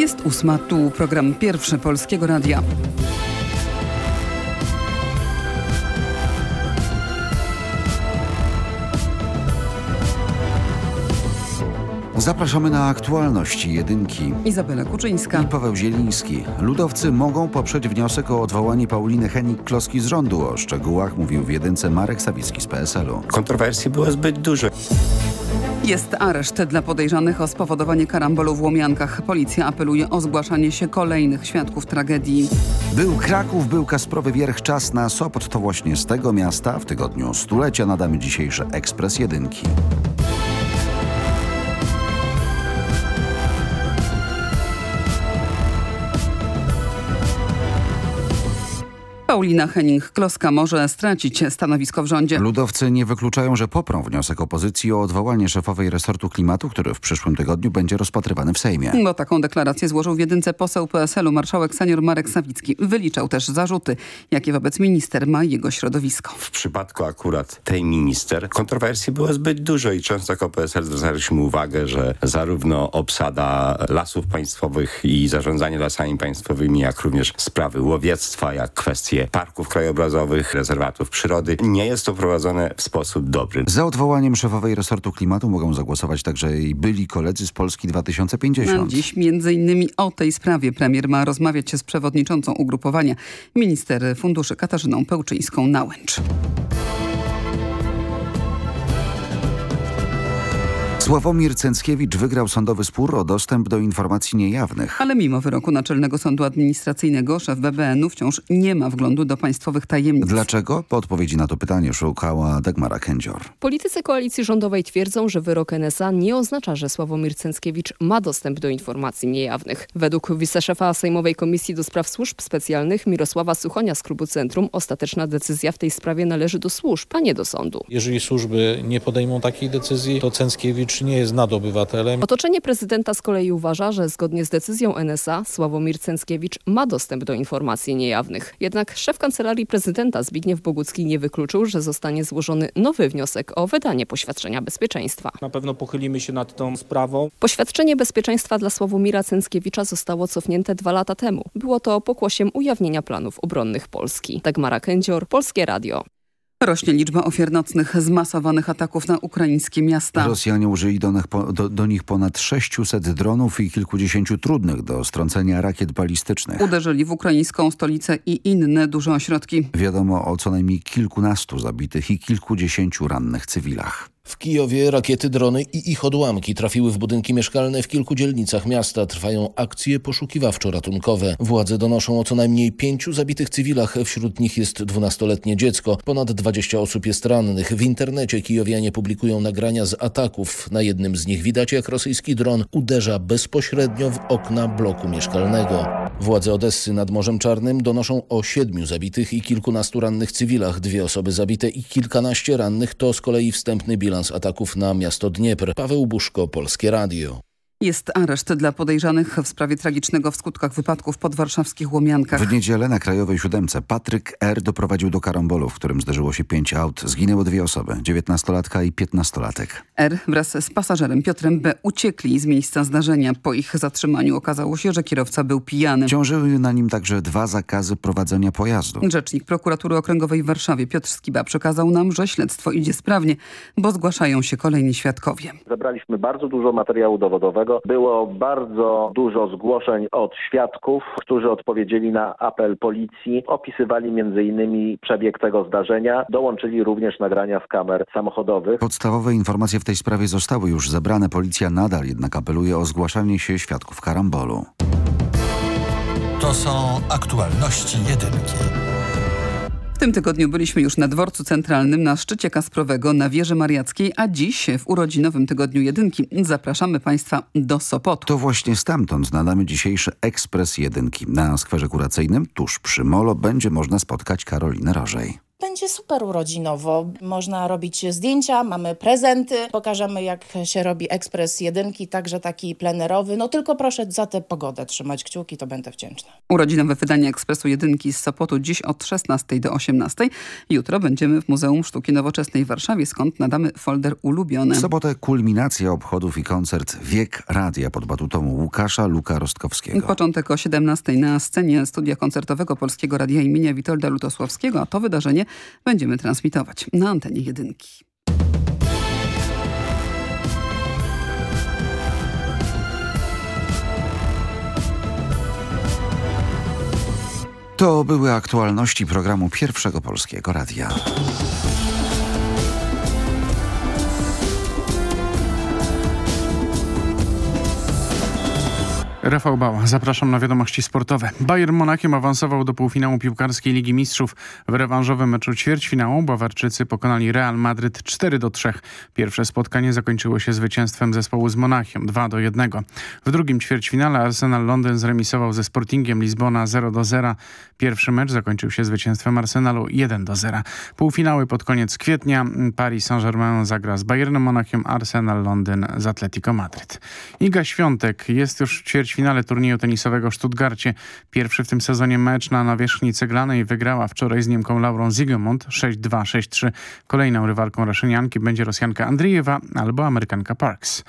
Jest ósma, tu program pierwszy Polskiego Radia. Zapraszamy na aktualności jedynki. Izabela Kuczyńska. I Paweł Zieliński. Ludowcy mogą poprzeć wniosek o odwołanie Pauliny Henik-Kloski z rządu. O szczegółach mówił w jedynce Marek Sawicki z PSL-u. Kontrowersji było zbyt dużo. Jest areszt dla podejrzanych o spowodowanie karambolu w Łomiankach. Policja apeluje o zgłaszanie się kolejnych świadków tragedii. Był Kraków, był Kasprowy Wierch. Czas na Sopot. To właśnie z tego miasta w tygodniu stulecia nadamy dzisiejszy Ekspres Jedynki. Paulina Henning-Kloska może stracić stanowisko w rządzie. Ludowcy nie wykluczają, że poprą wniosek opozycji o odwołanie szefowej resortu klimatu, który w przyszłym tygodniu będzie rozpatrywany w Sejmie. Bo taką deklarację złożył w jedynce poseł PSL-u marszałek senior Marek Sawicki. Wyliczał też zarzuty, jakie wobec minister ma jego środowisko. W przypadku akurat tej minister kontrowersji było zbyt dużo i często jako PSL zwracaliśmy uwagę, że zarówno obsada lasów państwowych i zarządzanie lasami państwowymi, jak również sprawy łowiectwa, jak kwestie parków krajobrazowych, rezerwatów przyrody. Nie jest to prowadzone w sposób dobry. Za odwołaniem szefowej resortu klimatu mogą zagłosować także i byli koledzy z Polski 2050. Dziś między innymi o tej sprawie premier ma rozmawiać z przewodniczącą ugrupowania minister funduszy Katarzyną Pełczyńską-Nałęcz. Sławomir Cęckiewicz wygrał sądowy spór o dostęp do informacji niejawnych. Ale mimo wyroku Naczelnego Sądu Administracyjnego szef BBN-u wciąż nie ma wglądu do państwowych tajemnic. Dlaczego? Po odpowiedzi na to pytanie szukała Dagmara Kędzior. Politycy koalicji rządowej twierdzą, że wyrok NSA nie oznacza, że Sławomir Cęckiewicz ma dostęp do informacji niejawnych. Według wiceszefa Sejmowej Komisji do Spraw Służb Specjalnych Mirosława Suchonia z Klubu Centrum ostateczna decyzja w tej sprawie należy do służb, a nie do sądu. Jeżeli służby nie podejmą takiej decyzji, to Cęckiewicz nie jest nadobywatelem. Otoczenie prezydenta z kolei uważa, że zgodnie z decyzją NSA Sławomir Cęckiewicz ma dostęp do informacji niejawnych. Jednak szef Kancelarii Prezydenta Zbigniew Bogucki nie wykluczył, że zostanie złożony nowy wniosek o wydanie poświadczenia bezpieczeństwa. Na pewno pochylimy się nad tą sprawą. Poświadczenie bezpieczeństwa dla Sławomira Cęckiewicza zostało cofnięte dwa lata temu. Było to pokłosiem ujawnienia planów obronnych Polski. Dagmara Kędzior, Polskie Radio. Rośnie liczba ofiar nocnych zmasowanych ataków na ukraińskie miasta. Rosjanie użyli do nich, do, do nich ponad 600 dronów i kilkudziesięciu trudnych do strącenia rakiet balistycznych. Uderzyli w ukraińską stolicę i inne duże ośrodki. Wiadomo o co najmniej kilkunastu zabitych i kilkudziesięciu rannych cywilach. W Kijowie rakiety, drony i ich odłamki trafiły w budynki mieszkalne w kilku dzielnicach miasta. Trwają akcje poszukiwawczo-ratunkowe. Władze donoszą o co najmniej pięciu zabitych cywilach. Wśród nich jest dwunastoletnie dziecko. Ponad 20 osób jest rannych. W internecie kijowianie publikują nagrania z ataków. Na jednym z nich widać jak rosyjski dron uderza bezpośrednio w okna bloku mieszkalnego. Władze Odessy nad Morzem Czarnym donoszą o siedmiu zabitych i kilkunastu rannych cywilach. Dwie osoby zabite i kilkanaście rannych to z kolei wstępny bilans ataków na miasto Dniepr. Paweł Buszko, Polskie Radio. Jest areszt dla podejrzanych w sprawie tragicznego w skutkach wypadków pod warszawskich Łomiankach. W niedzielę na Krajowej Siódemce Patryk R. doprowadził do karambolu, w którym zdarzyło się pięć aut. Zginęły dwie osoby, dziewiętnastolatka i piętnastolatek. R. wraz z pasażerem Piotrem B. uciekli z miejsca zdarzenia. Po ich zatrzymaniu okazało się, że kierowca był pijany. Ciążyły na nim także dwa zakazy prowadzenia pojazdu. Rzecznik prokuratury okręgowej w Warszawie Piotr Skiba przekazał nam, że śledztwo idzie sprawnie, bo zgłaszają się kolejni świadkowie. Zebraliśmy bardzo dużo materiału dowodowego. Było bardzo dużo zgłoszeń od świadków, którzy odpowiedzieli na apel policji. Opisywali między innymi przebieg tego zdarzenia. Dołączyli również nagrania z kamer samochodowych. Podstawowe informacje w tej sprawie zostały już zebrane. Policja nadal jednak apeluje o zgłaszanie się świadków karambolu. To są aktualności jedynki. Tym tygodniu byliśmy już na dworcu centralnym na szczycie Kasprowego na wieży Mariackiej, a dziś w urodzinowym tygodniu jedynki zapraszamy Państwa do Sopotu. To właśnie stamtąd nadamy dzisiejszy ekspres jedynki. Na skwerze kuracyjnym tuż przy Molo będzie można spotkać Karolinę Rożej. Będzie super urodzinowo. Można robić zdjęcia, mamy prezenty, pokażemy jak się robi ekspres jedynki, także taki plenerowy. No tylko proszę za tę pogodę trzymać kciuki, to będę wdzięczna. Urodzinowe wydanie Ekspresu Jedynki z Sopotu dziś od 16 do 18. Jutro będziemy w Muzeum Sztuki Nowoczesnej w Warszawie, skąd nadamy folder ulubiony. W sobotę kulminacja obchodów i koncert Wiek Radia pod batutą Łukasza Luka Rostkowskiego. Początek o 17 na scenie studia koncertowego Polskiego Radia imienia Witolda Lutosławskiego, a to wydarzenie będziemy transmitować na antenie jedynki. To były aktualności programu Pierwszego Polskiego Radia. Rafał Bała, zapraszam na wiadomości sportowe. Bayern Monachium awansował do półfinału piłkarskiej Ligi Mistrzów. W rewanżowym meczu ćwierćfinału Bawarczycy pokonali Real Madryt 4 do 3. Pierwsze spotkanie zakończyło się zwycięstwem zespołu z Monachium 2 do 1. W drugim ćwierćfinale Arsenal Londyn zremisował ze Sportingiem Lizbona 0 do 0. Pierwszy mecz zakończył się zwycięstwem Arsenalu 1 do 0. Półfinały pod koniec kwietnia Paris Saint-Germain zagra z Bayernem Monachium, Arsenal Londyn z Atletico Madryt. Iga Świątek jest już w ćwierćfinale finale turnieju tenisowego w Stuttgarcie. Pierwszy w tym sezonie mecz na nawierzchni ceglanej wygrała wczoraj z Niemką Laurą Ziegemund 6-2, 6-3. Kolejną rywalką Raszynianki będzie Rosjanka Andriejewa albo Amerykanka Parks.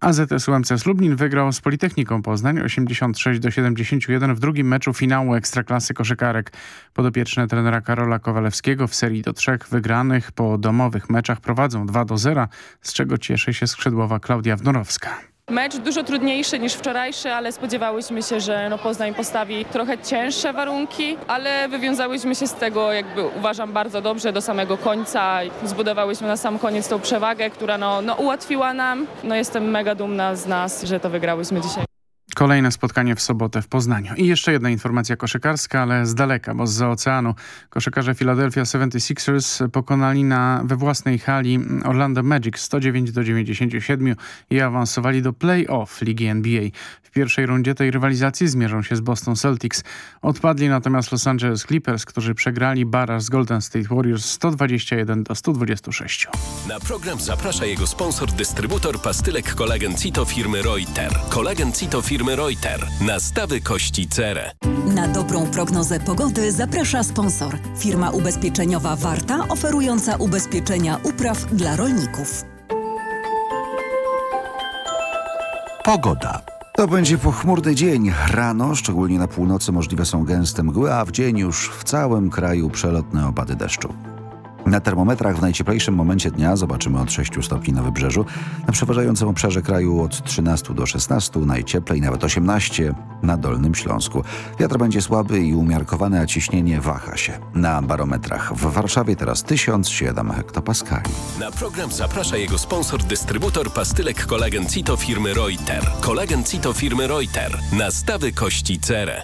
AZS UMCS Lublin wygrał z Politechniką Poznań 86 do 71 w drugim meczu finału Ekstraklasy koszykarek. Podopieczne trenera Karola Kowalewskiego w serii do trzech wygranych po domowych meczach prowadzą 2 do 0, z czego cieszy się skrzydłowa Klaudia Wnorowska. Mecz dużo trudniejszy niż wczorajszy, ale spodziewałyśmy się, że no Poznań postawi trochę cięższe warunki, ale wywiązałyśmy się z tego, jakby uważam, bardzo dobrze do samego końca. Zbudowałyśmy na sam koniec tą przewagę, która no, no ułatwiła nam. No jestem mega dumna z nas, że to wygrałyśmy dzisiaj. Kolejne spotkanie w sobotę w Poznaniu. I jeszcze jedna informacja koszykarska, ale z daleka, bo z oceanu. Koszykarze Philadelphia 76ers pokonali na, we własnej hali Orlando Magic 109 do 97 i awansowali do play-off Ligi NBA. W pierwszej rundzie tej rywalizacji zmierzą się z Boston Celtics. Odpadli natomiast Los Angeles Clippers, którzy przegrali baraż z Golden State Warriors 121 do 126. Na program zaprasza jego sponsor, dystrybutor pastylek kolagen Cito firmy Reuter. Kolagen Cito firmy Reuter. Nastawy kości cerę. Na dobrą prognozę pogody zaprasza sponsor. Firma ubezpieczeniowa Warta, oferująca ubezpieczenia upraw dla rolników. Pogoda. To będzie pochmurny dzień. Rano, szczególnie na północy, możliwe są gęste mgły, a w dzień już w całym kraju przelotne opady deszczu. Na termometrach w najcieplejszym momencie dnia zobaczymy od 6 stopni na wybrzeżu, na przeważającym obszarze kraju od 13 do 16, najcieplej nawet 18 na Dolnym Śląsku. Wiatr będzie słaby i umiarkowany, a ciśnienie waha się. Na barometrach w Warszawie teraz 1007 hektopaskali. Na program zaprasza jego sponsor, dystrybutor pastylek kolagen Cito firmy Reuter. Kolagen Cito firmy Reuter. Nastawy kości cerę.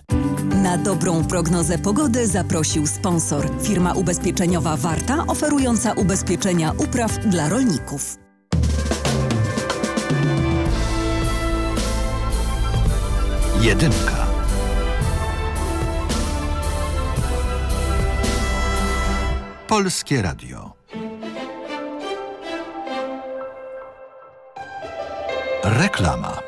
Na dobrą prognozę pogody zaprosił sponsor. Firma ubezpieczeniowa Warta, oferująca ubezpieczenia upraw dla rolników. Jedynka. Polskie Radio. Reklama.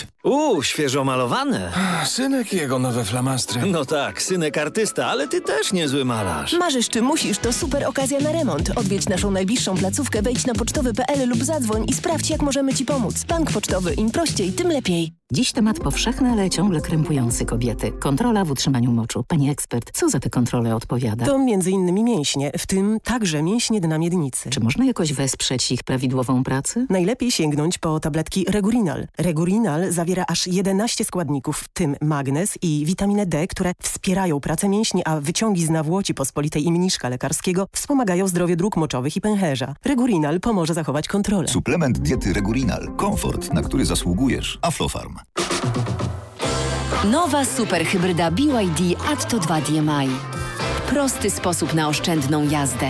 life. Uuu, świeżo malowane. Synek i jego nowe flamastry. No tak, synek artysta, ale ty też niezły malarz. Marzysz czy musisz, to super okazja na remont. Odwiedź naszą najbliższą placówkę, wejdź na pocztowy.pl lub zadzwoń i sprawdź, jak możemy Ci pomóc. Bank Pocztowy, im prościej, tym lepiej. Dziś temat powszechny, ale ciągle krępujący kobiety. Kontrola w utrzymaniu moczu. Pani ekspert, co za te kontrole odpowiada? To m.in. mięśnie, w tym także mięśnie dna miednicy. Czy można jakoś wesprzeć ich prawidłową pracę? Najlepiej sięgnąć po tabletki Regurinal. Regurinal zawiera aż 11 składników, w tym magnez i witaminę D, które wspierają pracę mięśni, a wyciągi z nawłoci pospolitej i mniszka lekarskiego wspomagają zdrowie dróg moczowych i pęcherza. Regurinal pomoże zachować kontrolę. Suplement diety Regurinal. Komfort, na który zasługujesz. Aflofarm. Nowa superhybryda BYD Atto 2 DMI. Prosty sposób na oszczędną jazdę.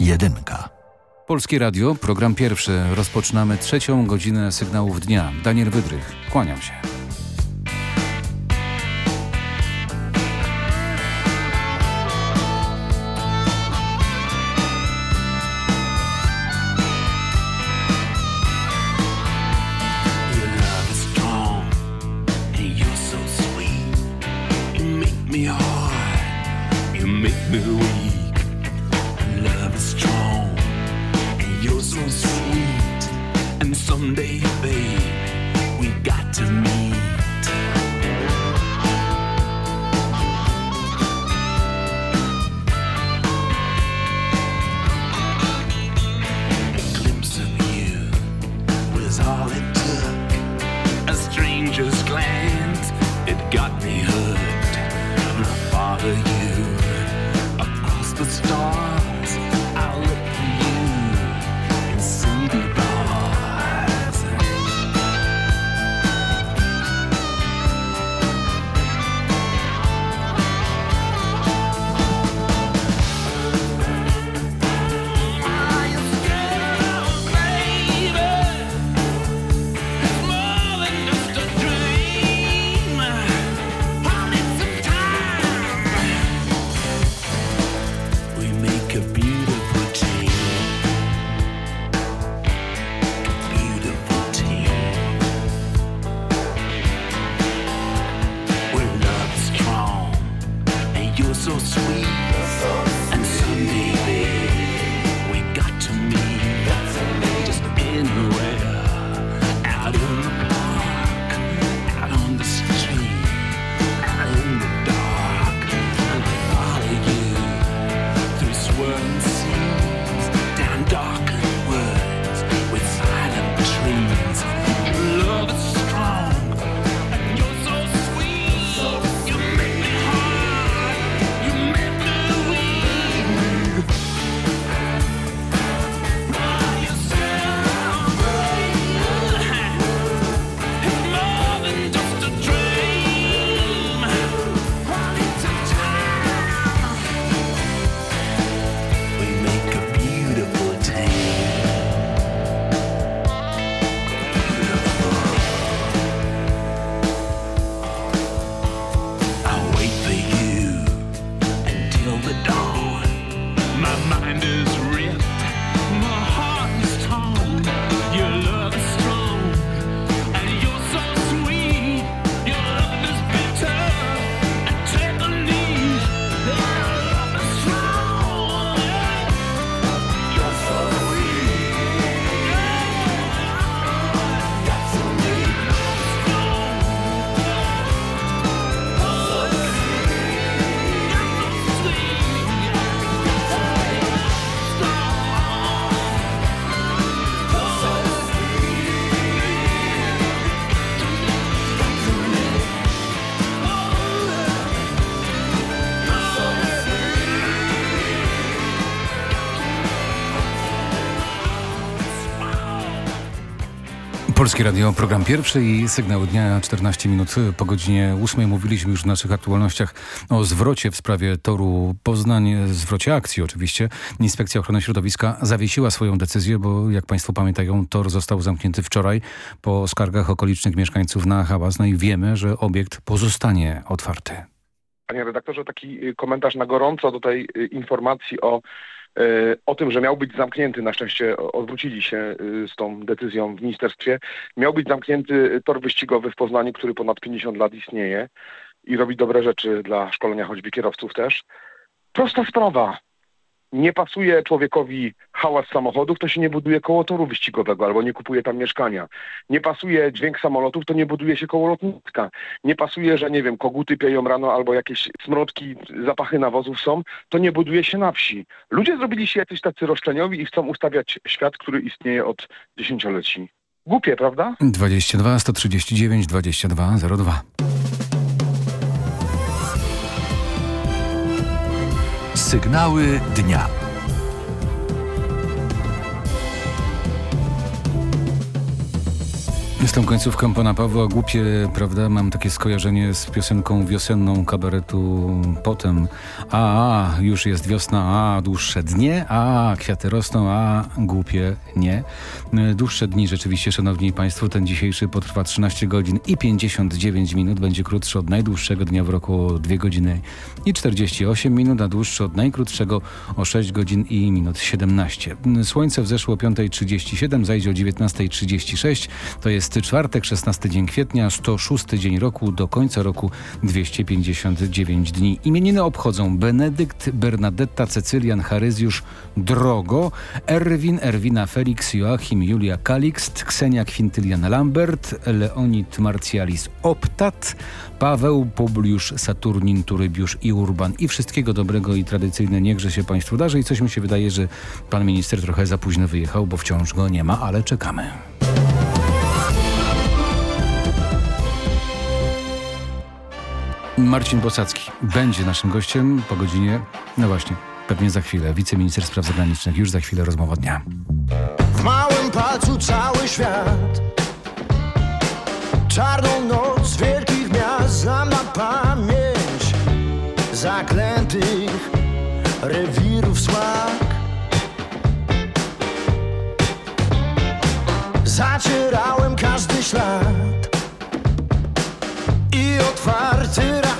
Jedynka. Polskie Radio, program pierwszy. Rozpoczynamy trzecią godzinę sygnałów dnia. Daniel Wydrych, kłaniam się. Polskie Radio, program pierwszy i sygnał dnia 14 minut po godzinie 8. Mówiliśmy już w naszych aktualnościach o zwrocie w sprawie toru Poznań, zwrocie akcji oczywiście. Inspekcja Ochrony Środowiska zawiesiła swoją decyzję, bo jak Państwo pamiętają, tor został zamknięty wczoraj po skargach okolicznych mieszkańców na hałas. No i wiemy, że obiekt pozostanie otwarty. Panie redaktorze, taki komentarz na gorąco do tej y, informacji o o tym, że miał być zamknięty, na szczęście odwrócili się z tą decyzją w ministerstwie, miał być zamknięty tor wyścigowy w Poznaniu, który ponad 50 lat istnieje i robi dobre rzeczy dla szkolenia choćby kierowców też. Prosta sprawa nie pasuje człowiekowi hałas samochodów, to się nie buduje koło toru wyścigowego albo nie kupuje tam mieszkania. Nie pasuje dźwięk samolotów, to nie buduje się koło lotniska. Nie pasuje, że nie wiem, koguty pieją rano albo jakieś smrodki, zapachy nawozów są, to nie buduje się na wsi. Ludzie zrobili się jacyś tacy roszczeniowi i chcą ustawiać świat, który istnieje od dziesięcioleci. Głupie, prawda? 22 139 22 02 Sygnały dnia. Z tą końcówką pana Pawła głupie, prawda? Mam takie skojarzenie z piosenką wiosenną kabaretu Potem. A, już jest wiosna, a, dłuższe dnie, a, kwiaty rosną, a, głupie nie. Dłuższe dni rzeczywiście, szanowni państwo, ten dzisiejszy potrwa 13 godzin i 59 minut. Będzie krótszy od najdłuższego dnia w roku o 2 godziny i 48 minut, a dłuższy od najkrótszego o 6 godzin i minut 17. Słońce wzeszło o 5.37, zajdzie o 19.36. To jest czwartek, 16 dzień kwietnia, 106 dzień roku, do końca roku 259 dni. Imieniny obchodzą Benedykt, Bernadetta, Cecylian, Charyzjusz, Drogo, Erwin, Erwina, Felix, Joachim, Julia Kalikst, Ksenia Kwintylian Lambert, Leonid Marcialis Optat, Paweł, Publiusz, Saturnin, Turybiusz i Urban. I wszystkiego dobrego i tradycyjne niechże się Państwu darzy. I coś mi się wydaje, że pan minister trochę za późno wyjechał, bo wciąż go nie ma, ale czekamy. Marcin Bosacki będzie naszym gościem po godzinie, no właśnie, pewnie za chwilę. Wiceminister Spraw Zagranicznych, już za chwilę rozmowa dnia. W małym palcu cały świat Czarną noc wielkich miast znam na pamięć Zaklętych rewirów smak Zacierałem każdy ślad I otwarty rachunek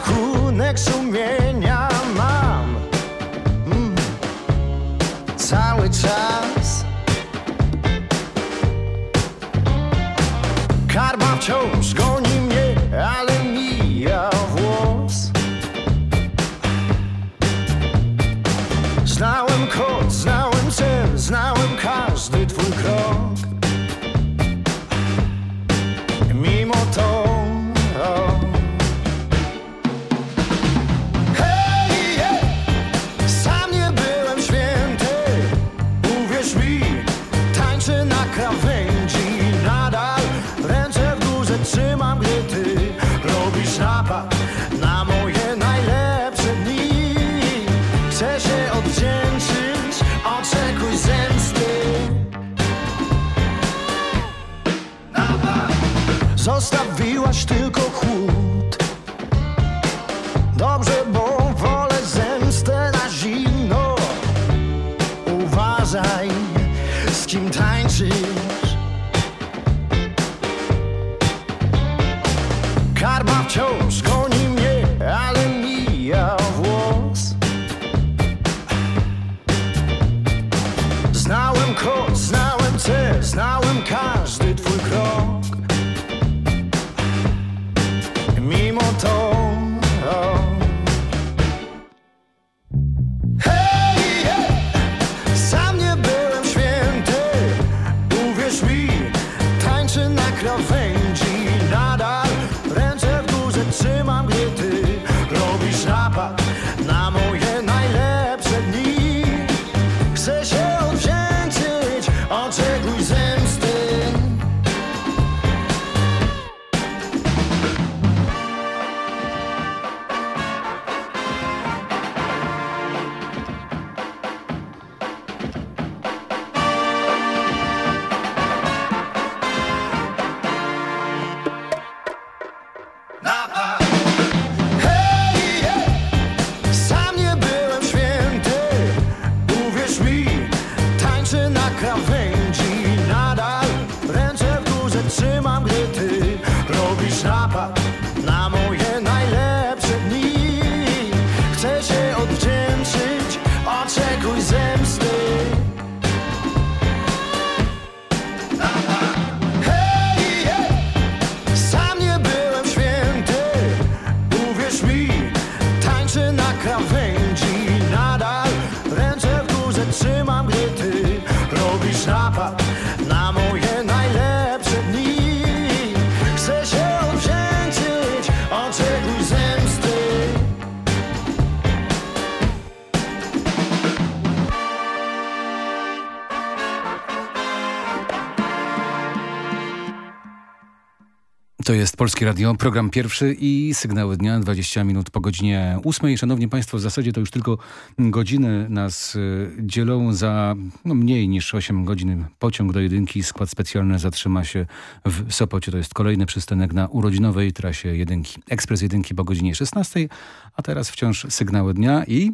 To jest Polskie Radio, program pierwszy i sygnały dnia, 20 minut po godzinie 8. Szanowni Państwo, w zasadzie to już tylko godziny nas y, dzielą za no, mniej niż 8 godzin. Pociąg do jedynki, skład specjalny zatrzyma się w Sopocie. To jest kolejny przystanek na urodzinowej trasie jedynki. Ekspres jedynki po godzinie 16, a teraz wciąż sygnały dnia i...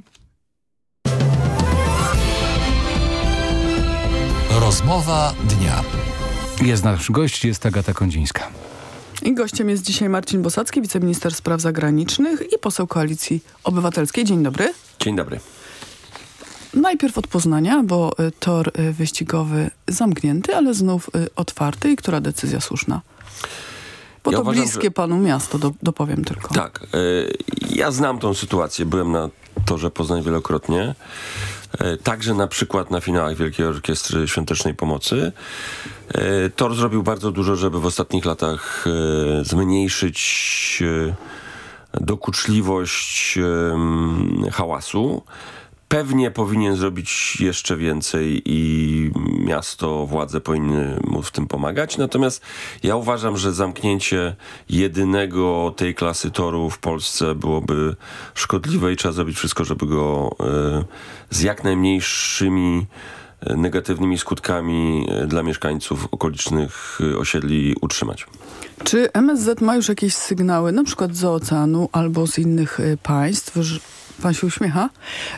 Rozmowa dnia. Jest nasz gość, jest Agata Kondzińska. I gościem jest dzisiaj Marcin Bosacki, wiceminister spraw zagranicznych i poseł Koalicji Obywatelskiej. Dzień dobry. Dzień dobry. Najpierw od Poznania, bo y, tor y, wyścigowy zamknięty, ale znów y, otwarty. I która decyzja słuszna? Bo Ja to uważam, bliskie że- panu miasto, do, dopowiem tylko. Tak, y, ja znam tą sytuację. Byłem na torze Poznań wielokrotnie. Y, Także na przykład na finałach Wielkiej Orkiestry Świątecznej Pomocy. Y, Tor zrobił bardzo dużo, żeby w ostatnich latach y, zmniejszyć dokuczliwość hałasu. Pewnie powinien zrobić jeszcze więcej i miasto, władze powinny mu w tym pomagać. Natomiast ja uważam, że zamknięcie jedynego tej klasy toru w Polsce byłoby szkodliwe i trzeba zrobić wszystko, żeby go y, z jak najmniejszymi y, negatywnymi skutkami y, dla mieszkańców okolicznych osiedli utrzymać. Czy MSZ ma już jakieś sygnały, na przykład z oceanu albo z innych państw, pan się uśmiecha,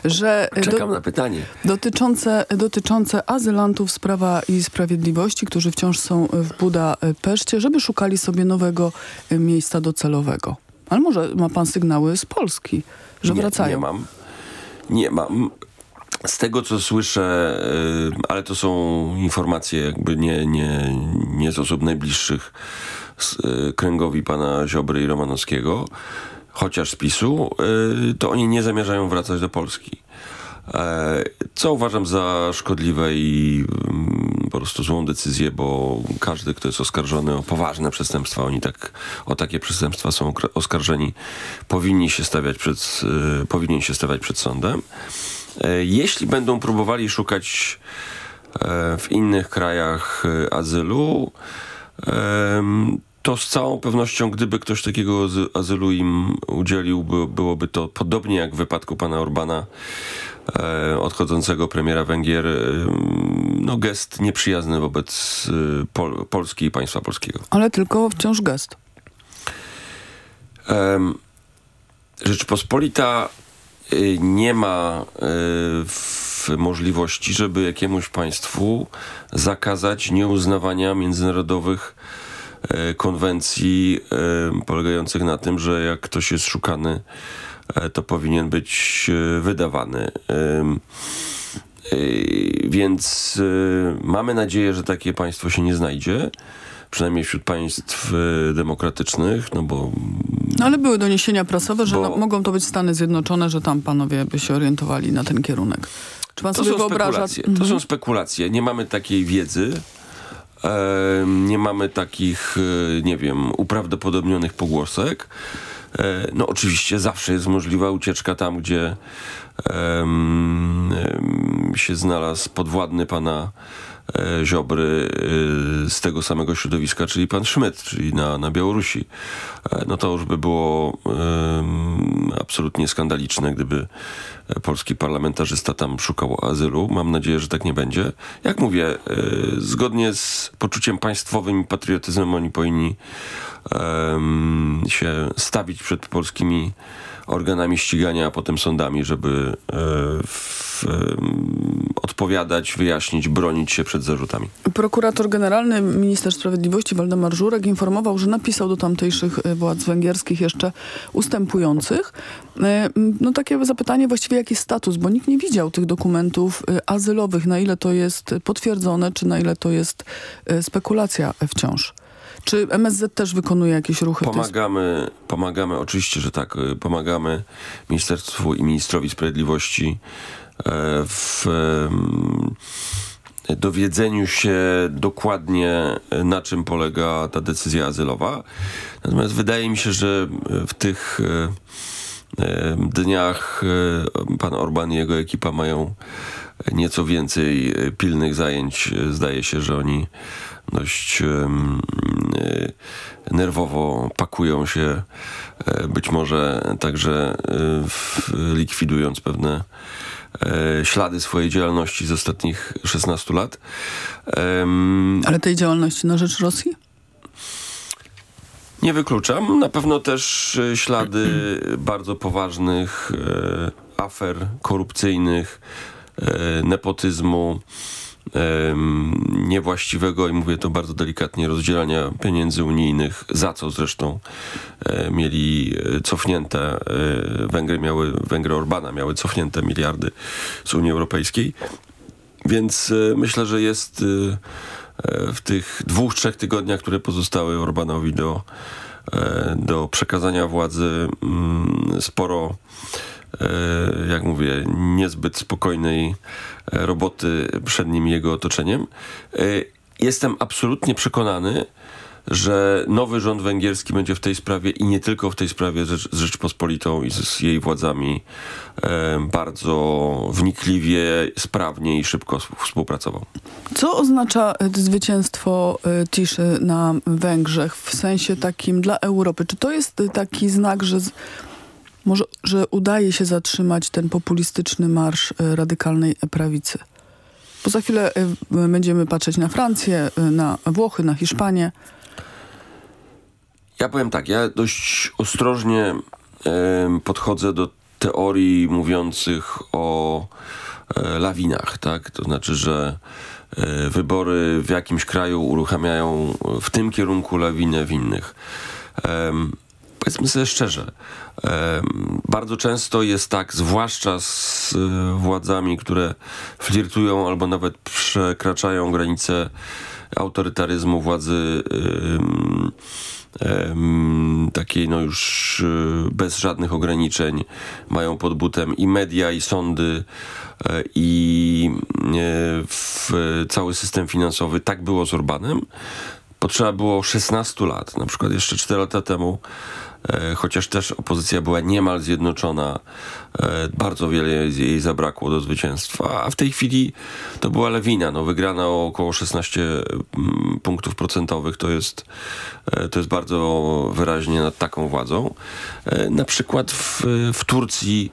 że Czekam na pytanie. dotyczące, dotyczące azylantów z Prawa i Sprawiedliwości, którzy wciąż są w Budapeszcie, żeby szukali sobie nowego y, miejsca docelowego. Ale może ma pan sygnały z Polski, że nie, wracają. Nie mam. Nie mam. Z tego, co słyszę, y, ale to są informacje jakby nie, nie, nie z osób najbliższych z, kręgowi pana Ziobry i Romanowskiego, chociaż z PiSu, y, to oni nie zamierzają wracać do Polski. E, Co uważam za szkodliwe i mm, po prostu złą decyzję, bo każdy, kto jest oskarżony o poważne przestępstwa, oni tak o takie przestępstwa są oskarżeni, powinni się stawiać przed, y, powinien się stawiać przed sądem. E, Jeśli będą próbowali szukać e, w innych krajach e, azylu, to z całą pewnością, gdyby ktoś takiego azy- azylu im udzielił, by, byłoby to podobnie jak w wypadku pana Orbana, e, odchodzącego premiera Węgier, em, no gest nieprzyjazny wobec e, Pol Polski i państwa polskiego. Ale tylko wciąż gest. Rzeczpospolita y, nie ma w możliwości, żeby jakiemuś państwu zakazać nieuznawania międzynarodowych e, konwencji e, polegających na tym, że jak ktoś jest szukany, e, to powinien być e, wydawany. E, Więc e, mamy nadzieję, że takie państwo się nie znajdzie, przynajmniej wśród państw e, demokratycznych, no bo No ale były doniesienia prasowe, że Bo- no, mogą to być Stany Zjednoczone, że tam panowie by się orientowali na ten kierunek. Czy pan To sobie są wyobraża... spekulacje. To Mhm. są spekulacje. Nie mamy takiej wiedzy. E, nie mamy takich, e, nie wiem, uprawdopodobnionych pogłosek. E, no oczywiście zawsze jest możliwa ucieczka tam, gdzie się znalazł podwładny pana Ziobry z tego samego środowiska, czyli pan Szmyt, czyli na, na Białorusi. No to już by było absolutnie skandaliczne, gdyby polski parlamentarzysta tam szukał azylu. Mam nadzieję, że tak nie będzie. Jak mówię, e, zgodnie z poczuciem państwowym i patriotyzmem oni powinni się stawić przed polskimi organami ścigania, a potem sądami, żeby e, w, odpowiadać, wyjaśnić, bronić się przed zarzutami. Prokurator generalny, minister sprawiedliwości Waldemar Żurek informował, że napisał do tamtejszych e, władz węgierskich jeszcze ustępujących. E, No takie zapytanie właściwie jaki status, bo nikt nie widział tych dokumentów azylowych, na ile to jest potwierdzone, czy na ile to jest spekulacja wciąż. Czy MSZ też wykonuje jakieś ruchy? Pomagamy, pomagamy, oczywiście, że tak, y, pomagamy Ministerstwu i Ministrowi Sprawiedliwości e, w dowiedzeniu się dokładnie, e, na czym polega ta decyzja azylowa. Natomiast wydaje mi się, że w tych e, e, dniach e, pan Orban i jego ekipa mają nieco więcej e, pilnych zajęć. Zdaje się, że oni dość e, nerwowo pakują się, e, być może także e, likwidując pewne e, ślady swojej działalności z ostatnich 16 lat. Ale tej działalności na rzecz Rosji? Nie wykluczam. Na pewno też ślady bardzo poważnych afer korupcyjnych, nepotyzmu, niewłaściwego i mówię to bardzo delikatnie rozdzielania pieniędzy unijnych, za co zresztą e, mieli e, cofnięte, e, Węgry miały, Węgry Orbana miały cofnięte miliardy z Unii Europejskiej. Więc myślę, że jest w tych dwóch, trzech tygodniach, które pozostały Orbanowi do, do przekazania władzy mm, sporo jak mówię, niezbyt spokojnej e, roboty przed nim i jego otoczeniem. E, jestem absolutnie przekonany, że nowy rząd węgierski będzie w tej sprawie i nie tylko w tej sprawie z Rzeczpospolitą i z jej władzami bardzo wnikliwie, sprawnie i szybko współpracował. Co oznacza zwycięstwo Tiszy na Węgrzech w sensie takim dla Europy? Czy to jest taki znak, że może, że udaje się zatrzymać ten populistyczny marsz e, radykalnej prawicy. Bo za chwilę e, będziemy patrzeć na Francję, e, na Włochy, na Hiszpanię. Ja powiem tak, ja dość ostrożnie podchodzę do teorii mówiących o lawinach, tak? To znaczy, że wybory w jakimś kraju uruchamiają w tym kierunku lawinę w innych powiedzmy sobie szczerze, bardzo często jest tak, zwłaszcza z e, władzami, które flirtują albo nawet przekraczają granice autorytaryzmu władzy takiej no już e, bez żadnych ograniczeń mają pod butem i media, i sądy, e, i cały system finansowy. Tak było z Orbanem. Potrzeba było 16 lat, na przykład jeszcze 4 lata temu chociaż też opozycja była niemal zjednoczona, e, bardzo wiele jej zabrakło do zwycięstwa, a w tej chwili to była lewina, no wygrana o około 16 mm, punktów procentowych, to jest, e, to jest bardzo wyraźnie nad taką władzą. Na przykład w, w Turcji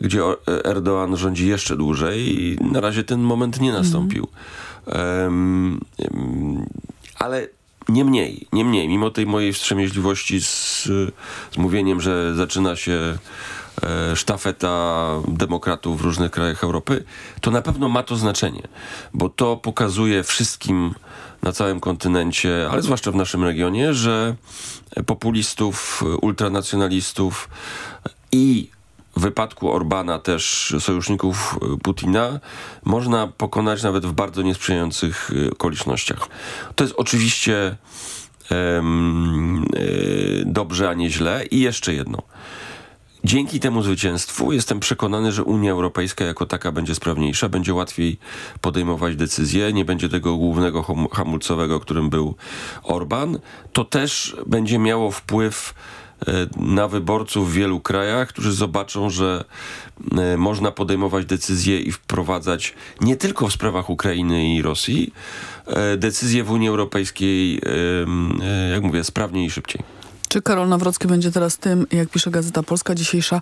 gdzie Erdoğan rządzi jeszcze dłużej i na razie ten moment nie nastąpił. Um, ale Niemniej, niemniej, mimo tej mojej wstrzemięźliwości z, z mówieniem, że zaczyna się e, sztafeta demokratów w różnych krajach Europy, to na pewno ma to znaczenie, bo to pokazuje wszystkim na całym kontynencie, ale zwłaszcza w naszym regionie, że populistów, ultranacjonalistów i wypadku Orbana też sojuszników e, Putina można pokonać nawet w bardzo niesprzyjających e, okolicznościach. To jest oczywiście um, dobrze, a nie źle. I jeszcze jedno. Dzięki temu zwycięstwu jestem przekonany, że Unia Europejska jako taka będzie sprawniejsza, będzie łatwiej podejmować decyzje, nie będzie tego głównego hamulcowego, którym był Orban. To też będzie miało wpływ na wyborców w wielu krajach, którzy zobaczą, że e, można podejmować decyzje i wprowadzać nie tylko w sprawach Ukrainy i Rosji, e, decyzje w Unii Europejskiej, jak mówię, sprawniej i szybciej. Czy Karol Nawrocki będzie teraz tym, jak pisze Gazeta Polska dzisiejsza,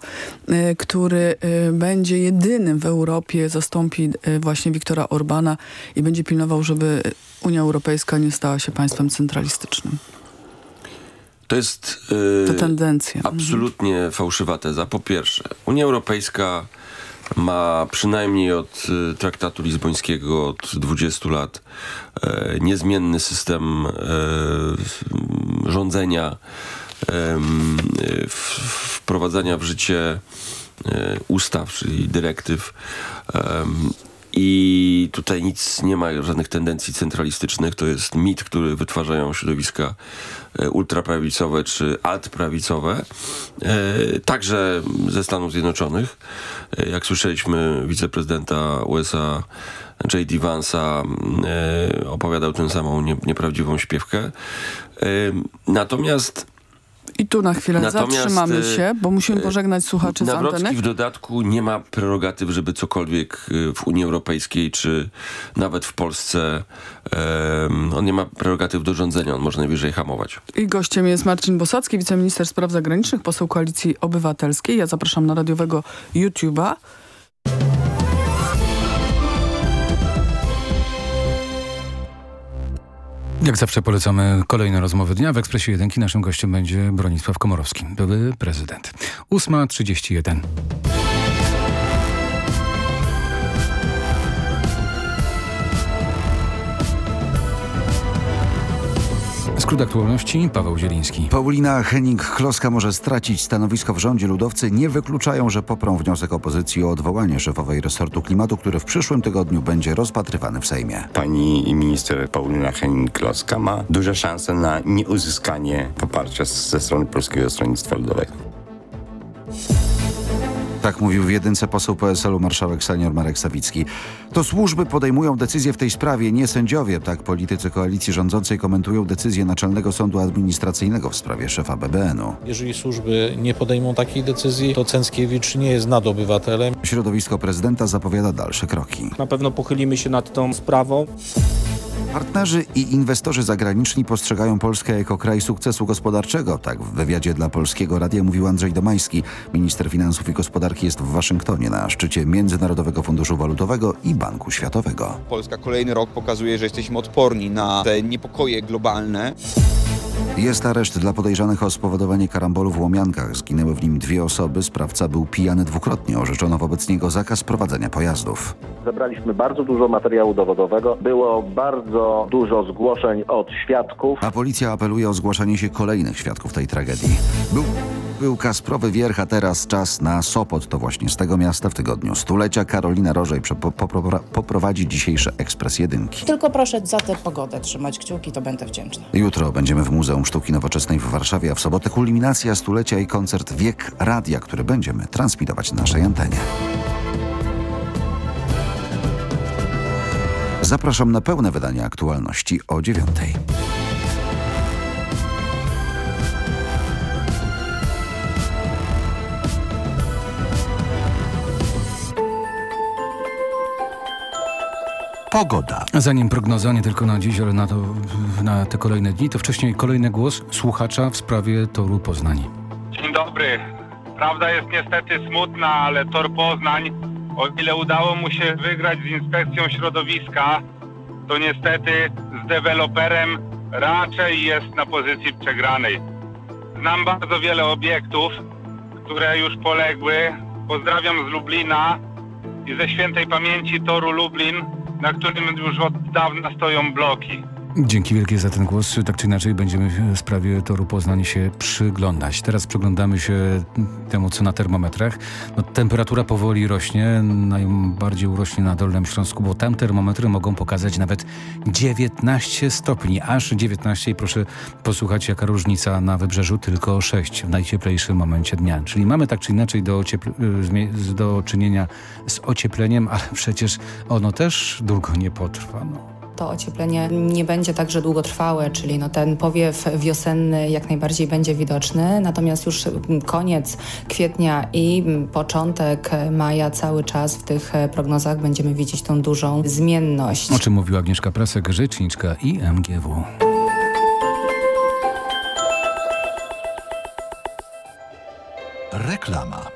który będzie jedynym w Europie, zastąpi właśnie Wiktora Orbana i będzie pilnował, żeby Unia Europejska nie stała się państwem centralistycznym? To jest yy, to tendencja. Mhm. absolutnie mhm. fałszywa teza. Po pierwsze, Unia Europejska ma przynajmniej od y, traktatu lizbońskiego od 20 lat e, niezmienny system e, rządzenia, wprowadzania w życie e, ustaw, czyli dyrektyw i tutaj nic nie ma, żadnych tendencji centralistycznych. To jest mit, który wytwarzają środowiska e, ultraprawicowe czy altprawicowe. E, także ze Stanów Zjednoczonych. E, jak słyszeliśmy, wiceprezydenta USA J.D. Vance'a opowiadał tę samą nieprawdziwą śpiewkę. Natomiast I tu na chwilę Natomiast, zatrzymamy e, się, bo musimy pożegnać słuchaczy z anteny. w dodatku nie ma prerogatyw, żeby cokolwiek y, w Unii Europejskiej, czy nawet w Polsce, em, on nie ma prerogatyw do rządzenia, on może najwyżej hamować. I gościem jest Marcin Bosacki, wiceminister spraw zagranicznych, poseł Koalicji Obywatelskiej. Ja zapraszam na radiowego YouTube'a. Jak zawsze polecamy kolejne rozmowy dnia. W Ekspresie Jedynki naszym gościem będzie Bronisław Komorowski, były prezydent. 8.31. Skrót aktualności Paweł Zieliński. Paulina Henning-Kloska może stracić stanowisko w rządzie. Ludowcy nie wykluczają, że poprą wniosek opozycji o odwołanie szefowej resortu klimatu, który w przyszłym tygodniu będzie rozpatrywany w Sejmie. Pani minister Paulina Henning-Kloska ma duże szanse na nieuzyskanie poparcia ze strony Polskiego Stronnictwa Ludowego. Tak mówił w jedynce poseł PSL-u marszałek senior Marek Sawicki. To służby podejmują decyzje w tej sprawie, nie sędziowie. Tak politycy koalicji rządzącej komentują decyzję Naczelnego Sądu Administracyjnego w sprawie szefa BBN-u. Jeżeli służby nie podejmą takiej decyzji, to Cęckiewicz nie jest nad obywatelem. Środowisko prezydenta zapowiada dalsze kroki. Na pewno pochylimy się nad tą sprawą. Partnerzy i inwestorzy zagraniczni postrzegają Polskę jako kraj sukcesu gospodarczego. Tak w wywiadzie dla Polskiego Radia mówił Andrzej Domański. Minister finansów i gospodarki jest w Waszyngtonie na szczycie Międzynarodowego Funduszu Walutowego i Banku Światowego. Polska kolejny rok pokazuje, że jesteśmy odporni na te niepokoje globalne. Jest areszt dla podejrzanych o spowodowanie karambolu w Łomiankach. Zginęły w nim dwie osoby. Sprawca był pijany dwukrotnie. Orzeczono wobec niego zakaz prowadzenia pojazdów. Zebraliśmy bardzo dużo materiału dowodowego. Było bardzo dużo zgłoszeń od świadków. A policja apeluje o zgłaszanie się kolejnych świadków tej tragedii. Był, był Kasprowy Wierch, a teraz czas na Sopot. To właśnie z tego miasta w tygodniu stulecia Karolina Rożej poprowadzi dzisiejszy Ekspres Jedynki. Tylko proszę za tę pogodę trzymać kciuki, to będę wdzięczna. Jutro będziemy w Muzeum Sztuki Nowoczesnej w Warszawie, a w sobotę kulminacja stulecia i koncert Wiek Radia, który będziemy transmitować na naszej antenie. Zapraszam na pełne wydanie aktualności o dziewiątej. Pogoda. Zanim prognoza, nie tylko na dziś, ale na, to, na te kolejne dni, to wcześniej kolejny głos słuchacza w sprawie toru Poznań. Dzień dobry. Prawda jest niestety smutna, ale Tor Poznań, o ile udało mu się wygrać z Inspekcją Środowiska, to niestety z deweloperem raczej jest na pozycji przegranej. Znam bardzo wiele obiektów, które już poległy. Pozdrawiam z Lublina i ze świętej pamięci Toru Lublin, na którym już od dawna stoją bloki. Dzięki wielkie za ten głos. Tak czy inaczej będziemy sprawie toru Poznań się przyglądać. Teraz przyglądamy się temu, co na termometrach. No, temperatura powoli rośnie, najbardziej urośnie na Dolnym Śląsku, bo tam termometry mogą pokazać nawet 19 stopni, aż 19 i proszę posłuchać, jaka różnica na wybrzeżu, tylko 6 w najcieplejszym momencie dnia. Czyli mamy tak czy inaczej do, do czynienia z ociepleniem, ale przecież ono też długo nie potrwa. No. To ocieplenie nie będzie także długotrwałe, czyli no ten powiew wiosenny jak najbardziej będzie widoczny, natomiast już koniec kwietnia i początek maja cały czas w tych prognozach będziemy widzieć tą dużą zmienność. O czym mówiła Agnieszka Prasek, rzeczniczka IMGW. Reklama.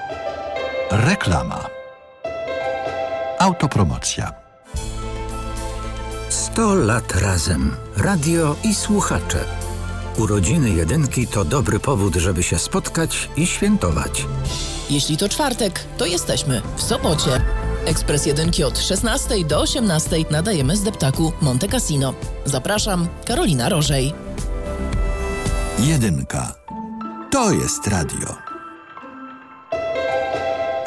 Reklama. Autopromocja. 100 lat razem. Radio i słuchacze. Urodziny jedynki to dobry powód, żeby się spotkać i świętować. Jeśli to czwartek, to jesteśmy w Sopocie. Ekspres Jedynki od 16 do 18 nadajemy z deptaku Monte Cassino. Zapraszam, Karolina Rożej. Jedynka. To jest radio.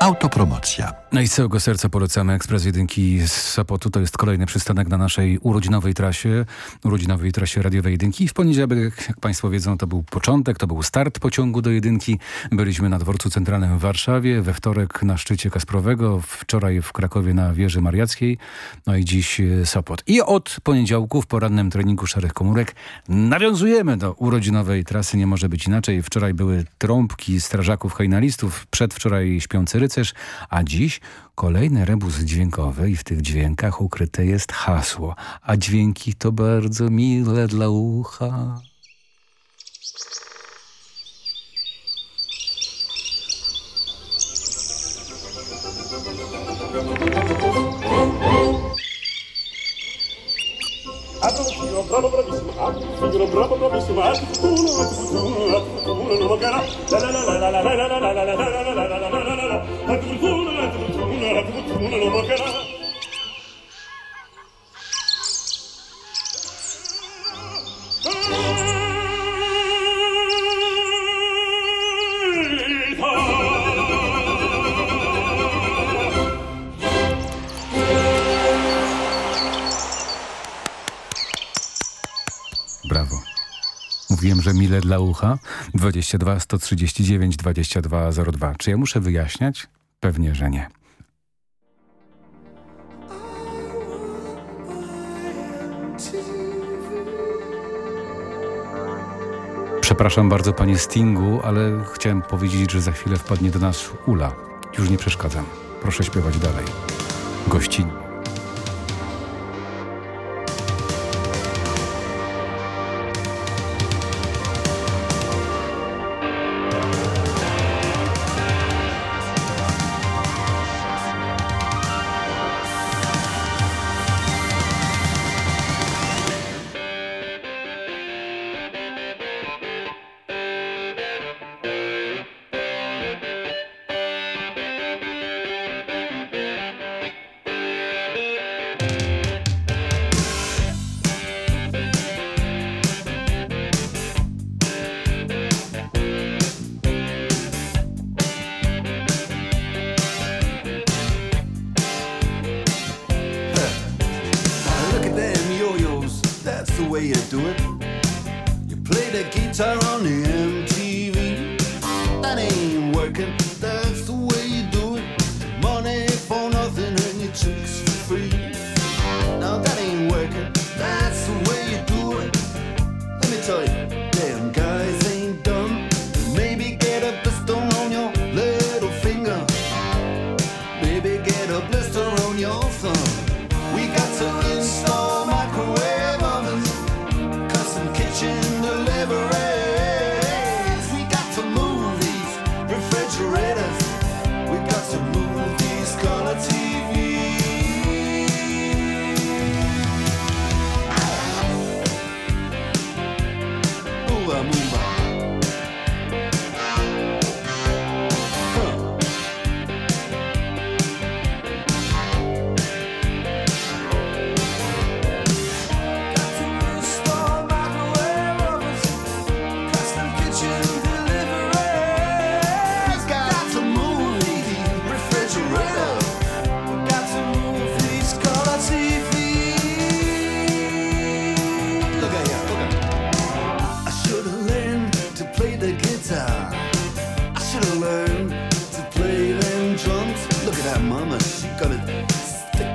Autopromocja. No i z całego serca polecamy Ekspres Jedynki z Sopotu. To jest kolejny przystanek na naszej urodzinowej trasie, urodzinowej trasie radiowej Jedynki. W poniedziałek, jak Państwo wiedzą, to był początek, to był start pociągu do Jedynki. Byliśmy na dworcu centralnym w Warszawie, we wtorek na szczycie Kasprowego, wczoraj w Krakowie na wieży Mariackiej, no i dziś e, Sopot. I od poniedziałku w porannym treningu Szarych Komórek nawiązujemy do urodzinowej trasy. Nie może być inaczej. Wczoraj były trąbki strażaków hejnalistów, przedwczoraj śpiący rycerz, a dziś kolejny rebus dźwiękowy i w tych dźwiękach ukryte jest hasło, a dźwięki to bardzo mile dla ucha. signor bravo Brawo. Mówiłem, że mile dla ucha. 22 139 2202. Czy ja muszę wyjaśniać? Pewnie, że nie. Przepraszam bardzo panie Stingu, ale chciałem powiedzieć, że za chwilę wpadnie do nas Ula. Już nie przeszkadzam. Proszę śpiewać dalej. Gościnnie.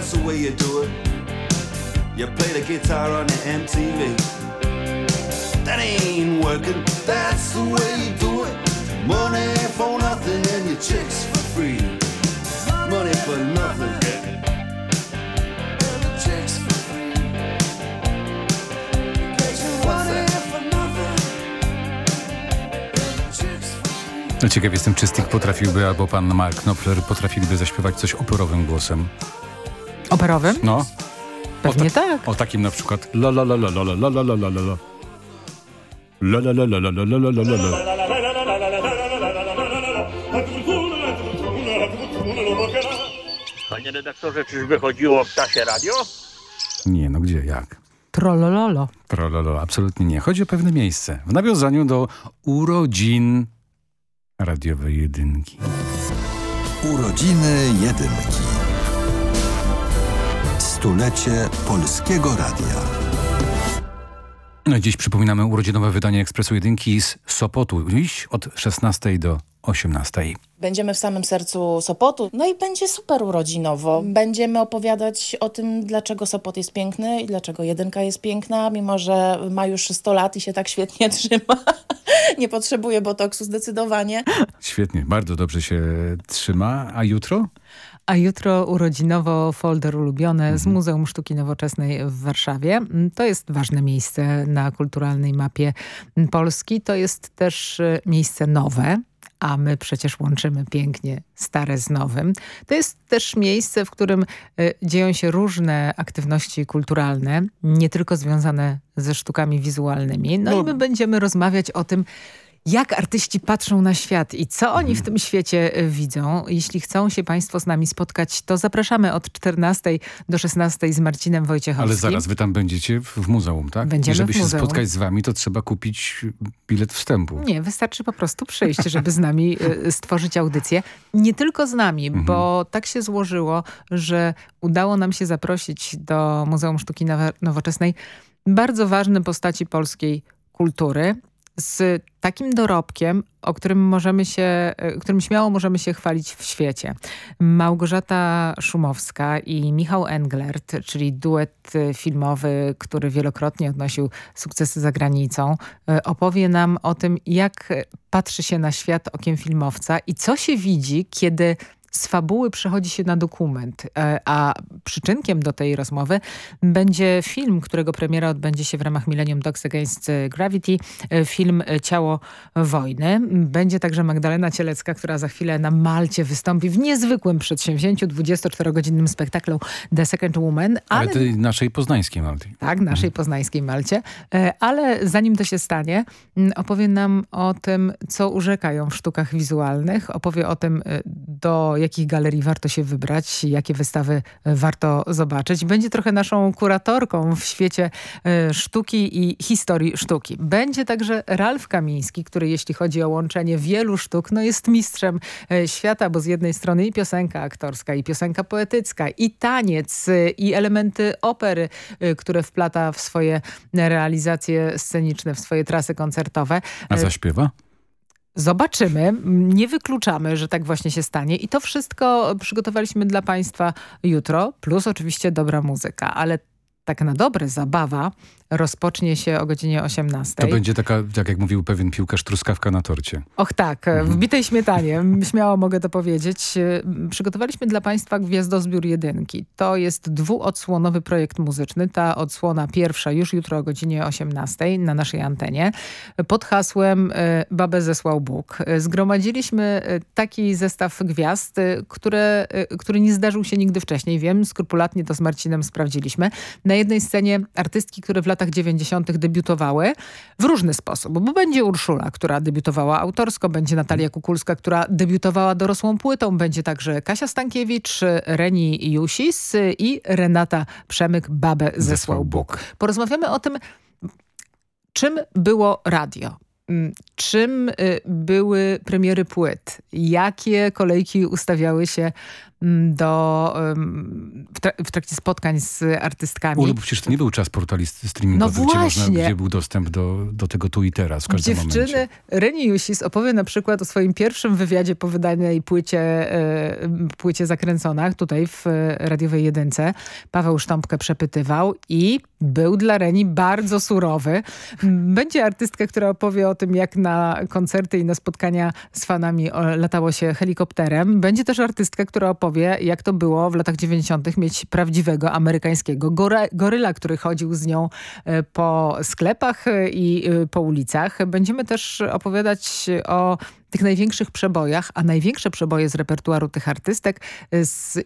That's the way you do it. You play the guitar on the MTV. That ain't working. That's the way you do it. Money for nothing and your chicks for free. Money for nothing. No ciekaw jestem, czy Stig potrafiłby, albo pan Mark Knopfler potrafiliby zaśpiewać coś operowym głosem. Operowym? No. Pewnie o ta- tak. O takim na przykład la la la la la la la la la la la la La la la la la la la la la la la Panie redaktorze, czyżby chodziło o ptasie radio? Nie, no gdzie, jak? Trollololo. Trololo, absolutnie nie. Chodzi o pewne miejsce. W nawiązaniu do urodzin radiowej jedynki. Urodziny jedynki. Stulecie Polskiego Radia. No, Dziś przypominamy urodzinowe wydanie Ekspresu Jedynki z Sopotu. Dziś od 16 do 18. Będziemy w samym sercu Sopotu, no i będzie super urodzinowo. Będziemy opowiadać o tym, dlaczego Sopot jest piękny i dlaczego jedynka jest piękna, mimo że ma już 100 lat i się tak świetnie trzyma. Nie potrzebuje botoksu zdecydowanie. Świetnie, bardzo dobrze się trzyma. A jutro? A jutro urodzinowo folder ulubiony Mhm. z Muzeum Sztuki Nowoczesnej w Warszawie. To jest ważne miejsce na kulturalnej mapie Polski. To jest też y, miejsce nowe. A my przecież łączymy pięknie stare z nowym. To jest też miejsce, w którym y, dzieją się różne aktywności kulturalne, nie tylko związane ze sztukami wizualnymi. No, i my będziemy rozmawiać o tym, jak artyści patrzą na świat i co oni w tym świecie y, widzą. Jeśli chcą się Państwo z nami spotkać, to zapraszamy od 14 do 16 z Marcinem Wojciechowskim. Ale zaraz wy tam będziecie w, muzeum, tak? Będziemy I żeby się spotkać z wami, to trzeba kupić bilet wstępu. Nie, wystarczy po prostu przyjść, żeby z nami y, stworzyć audycję. Nie tylko z nami, Mhm. bo tak się złożyło, że udało nam się zaprosić do Muzeum Sztuki Nowoczesnej bardzo ważne postaci polskiej kultury z takim dorobkiem, o którym możemy się, y, którym śmiało możemy się chwalić w świecie. Małgorzata Szumowska i Michał Englert, czyli duet y, filmowy, który wielokrotnie odnosił sukcesy za granicą, y, opowie nam o tym, jak patrzy się na świat okiem filmowca i co się widzi, kiedy z fabuły przechodzi się na dokument, e, a przyczynkiem do tej rozmowy będzie film, którego premiera odbędzie się w ramach Millennium Dogs Against Gravity, e, film Ciało Wojny. Będzie także Magdalena Cielecka, która za chwilę na Malcie wystąpi w niezwykłym przedsięwzięciu, 24-godzinnym spektaklu The Second Woman. Ale Ale tej naszej poznańskiej Malty. tak, naszej poznańskiej Malcie. E, Ale zanim to się stanie, opowie nam o tym, co urzekają w sztukach wizualnych. Opowie o tym, do jakich galerii warto się wybrać, jakie wystawy e, warto zobaczyć. Będzie trochę naszą kuratorką w świecie e, sztuki i historii sztuki. Będzie także Ralf Kamiński, który jeśli chodzi o łączenie wielu sztuk, no jest mistrzem e, świata, bo z jednej strony i piosenka aktorska, i piosenka poetycka, i taniec, i elementy opery, które wplata w swoje realizacje sceniczne, w swoje trasy koncertowe. A zaśpiewa? Zobaczymy. Nie wykluczamy, że tak właśnie się stanie. I to wszystko przygotowaliśmy dla Państwa jutro, plus oczywiście dobra muzyka. Ale tak na dobre zabawa rozpocznie się o godzinie 18. To będzie taka, tak jak mówił pewien piłkarz, truskawka na torcie. Och tak, w bitej śmietanie, śmiało mogę to powiedzieć. Przygotowaliśmy dla Państwa Gwiazdozbiór Jedynki. To jest dwuodsłonowy projekt muzyczny. Ta odsłona pierwsza już jutro o godzinie 18 na naszej antenie pod hasłem e, Babę zesłał Bóg. E, Zgromadziliśmy e, taki zestaw gwiazd, e, które, e, który nie zdarzył się nigdy wcześniej. Wiem, skrupulatnie to z Marcinem sprawdziliśmy. Na jednej scenie artystki, które w latach 90. debiutowały w różny sposób, bo będzie Urszula, która debiutowała autorsko, będzie Natalia Kukulska, która debiutowała dorosłą płytą, będzie także Kasia Stankiewicz, Reni Jusis i Renata Przemyk, Babę zesłał Bóg. Porozmawiamy o tym, czym było radio. mm, czym y, były premiery płyt? Jakie kolejki ustawiały się do, w, tra w, trakcie spotkań z artystkami. Ulu, przecież to nie był czas portali streamingowych, no gdzie, można, gdzie, był dostęp do, do tego tu i teraz w każdym Dziewczyny, momencie. Reni Jusis opowie na przykład o swoim pierwszym wywiadzie po wydanej płycie, e, płycie Zakręconach, tutaj w radiowej jedynce. Paweł Sztąpkę przepytywał i był dla Reni bardzo surowy. Będzie artystka, która opowie o tym, jak na koncerty i na spotkania z fanami latało się helikopterem. Będzie też artystka, która opowie, jak to było w latach 90. mieć prawdziwego amerykańskiego goryla, który chodził z nią e, po sklepach e, i e, po ulicach. Będziemy też opowiadać o tych największych przebojach, a największe przeboje z repertuaru tych artystek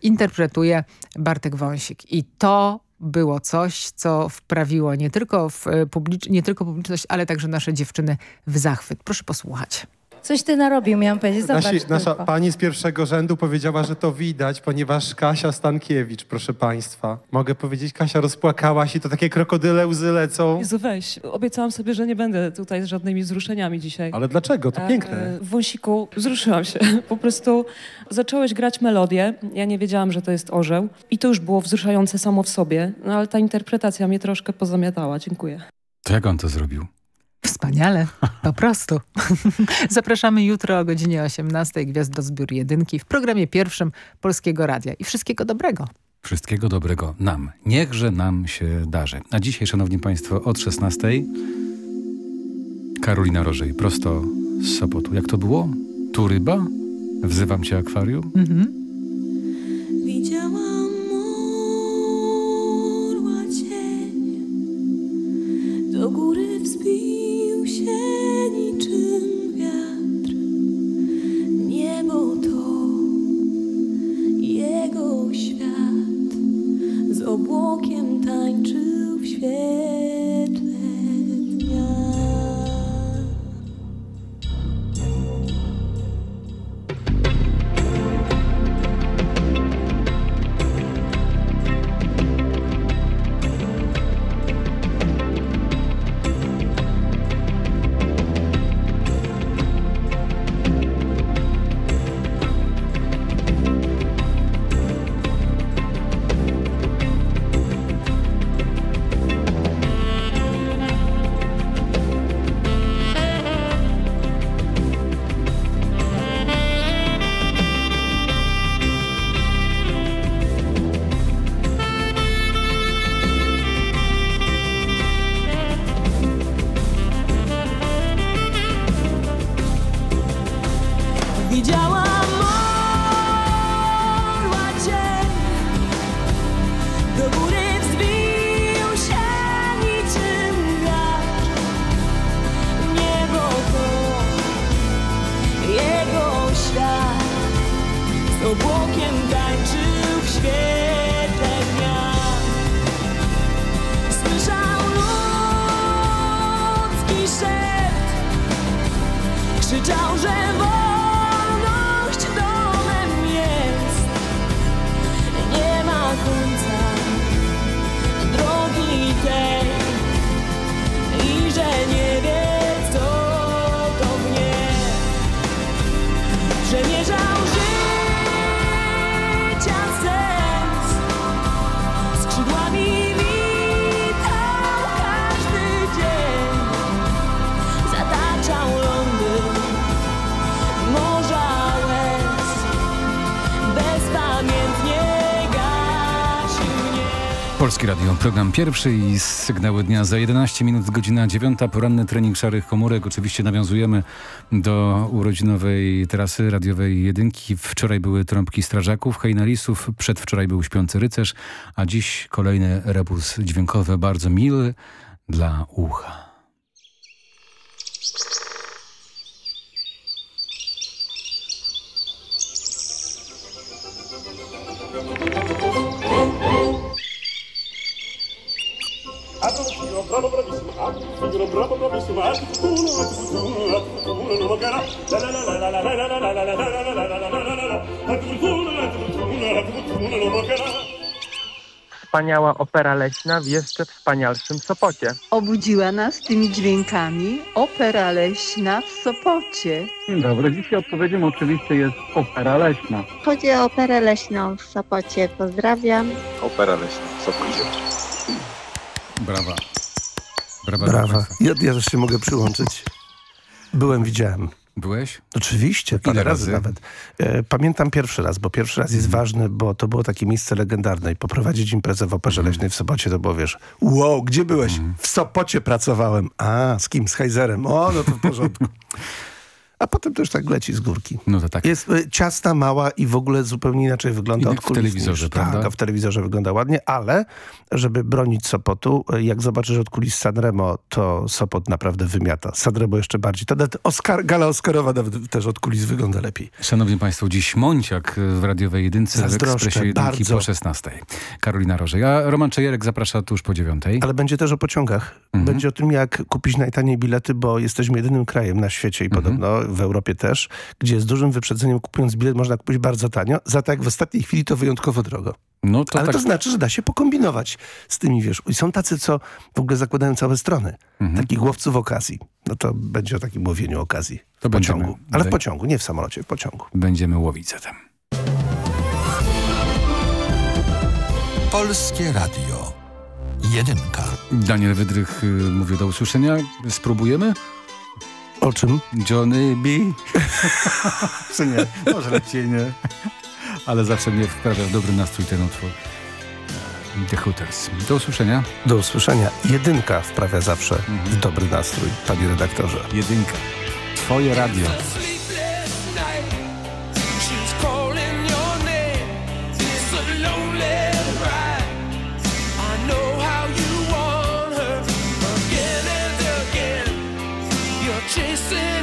zinterpretuje Bartek Wąsik. I to było coś, co wprawiło nie tylko, w publicz nie tylko publiczność, ale także nasze dziewczyny w zachwyt. Proszę posłuchać. Coś ty narobił, miałam powiedzieć. Zobacz Nasi, nasza tylko. pani z pierwszego rzędu powiedziała, że to widać, ponieważ Kasia Stankiewicz, proszę państwa. Mogę powiedzieć, Kasia rozpłakała się, to takie krokodyle łzy lecą. Jezu, weź. Obiecałam sobie, że nie będę tutaj z żadnymi wzruszeniami dzisiaj. Ale dlaczego? To piękne. E, w Wąsiku wzruszyłam się. Po prostu zacząłeś grać melodię. Ja nie wiedziałam, że to jest orzeł. I to już było wzruszające samo w sobie. No ale ta interpretacja mnie troszkę pozamiatała. Dziękuję. To jak on to zrobił? Wspaniale, po prostu. Zapraszamy jutro o godzinie 18 Gwiazdozbiór Jedynki w programie pierwszym Polskiego Radia. I wszystkiego dobrego. Wszystkiego dobrego nam. Niechże nam się darzy. A dzisiaj, szanowni państwo, od 16 Karolina Rożej, prosto z Sopotu. Jak to było? Tu ryba? Wzywam cię akwarium? Mhm. Widziałam orła cień do góry wzbił change. Polski Radio, program pierwszy i sygnały dnia za 11 minut, godzina 9. Poranny trening szarych komórek. Oczywiście nawiązujemy do urodzinowej trasy radiowej jedynki. Wczoraj były trąbki strażaków, hejnalisów, przedwczoraj był śpiący rycerz, a dziś kolejny rebus dźwiękowy, bardzo miły dla ucha. Bravo, bravissima. Ah, signora, bravo, bravissima. Ah, ah, tuttuno, non mancherà. La la la la la la la la la la la la la la la la la la la. Tuttuno, tuttuno, tuttuno, non mancherà. wspaniała opera leśna w jeszcze wspanialszym Sopocie. Obudziła nas tymi dźwiękami opera leśna w Sopocie. Dzień dobry, dzisiaj odpowiedzią oczywiście jest opera leśna. Chodzi o operę leśną w Sopocie. Pozdrawiam. Opera leśna w Sopocie. Brawa. Brawa. Brawa. Ja, ja też się mogę przyłączyć. Byłem, widziałem. Byłeś? Oczywiście, parę Ile razy razy? nawet. E, pamiętam pierwszy raz, bo pierwszy raz jest ważny, bo to było takie miejsce legendarne i poprowadzić imprezę w Operze Leśnej w Sopocie to było, wiesz, wow, gdzie byłeś? W Sopocie pracowałem. A, z kim? Z Heizerem. O, no to w porządku. A potem też tak leci z górki. No to tak. Jest y, ciasna, mała i w ogóle zupełnie inaczej wygląda Inny od w kulis telewizorze, niż, prawda? Tak, w telewizorze wygląda ładnie, ale żeby bronić Sopotu, y, jak zobaczysz od kulis Sanremo, to Sopot naprawdę wymiata. Sanremo jeszcze bardziej. To nawet Oscar, gala Oscarowa nawet też od kulis wygląda lepiej. Szanowni Państwo, dziś Mąciak w Radiowej Jedynce w Zazdroszczę, Ekspresie Jedynki bardzo. po 16. Karolina Rożej, a Roman Czejerek zaprasza tuż po 9. Ale będzie też o pociągach. Mhm. Będzie o tym, jak kupić najtaniej bilety, bo jesteśmy jedynym krajem na świecie i Mhm. podobno w Europie też, gdzie z dużym wyprzedzeniem kupując bilet można kupić bardzo tanio, za tak w ostatniej chwili to wyjątkowo drogo. No to Ale tak. to znaczy, że da się pokombinować z tymi, wiesz. I są tacy, co w ogóle zakładają całe strony. Mhm. Takich łowców okazji. No to będzie o takim łowieniu okazji. To w będziemy- pociągu. Ale w pociągu, nie w samolocie, w pociągu. Będziemy łowić zatem. Polskie Radio. Jedynka. Daniel Wydrych y, mówi do usłyszenia. Spróbujemy? O czym? Johnny B. Czy nie? Może lepiej nie. Ale zawsze mnie wprawia w dobry nastrój ten utwór. The Hooters. Do usłyszenia. Do usłyszenia. Jedynka wprawia zawsze w dobry nastrój, panie redaktorze. Jedynka. Twoje radio. Chasing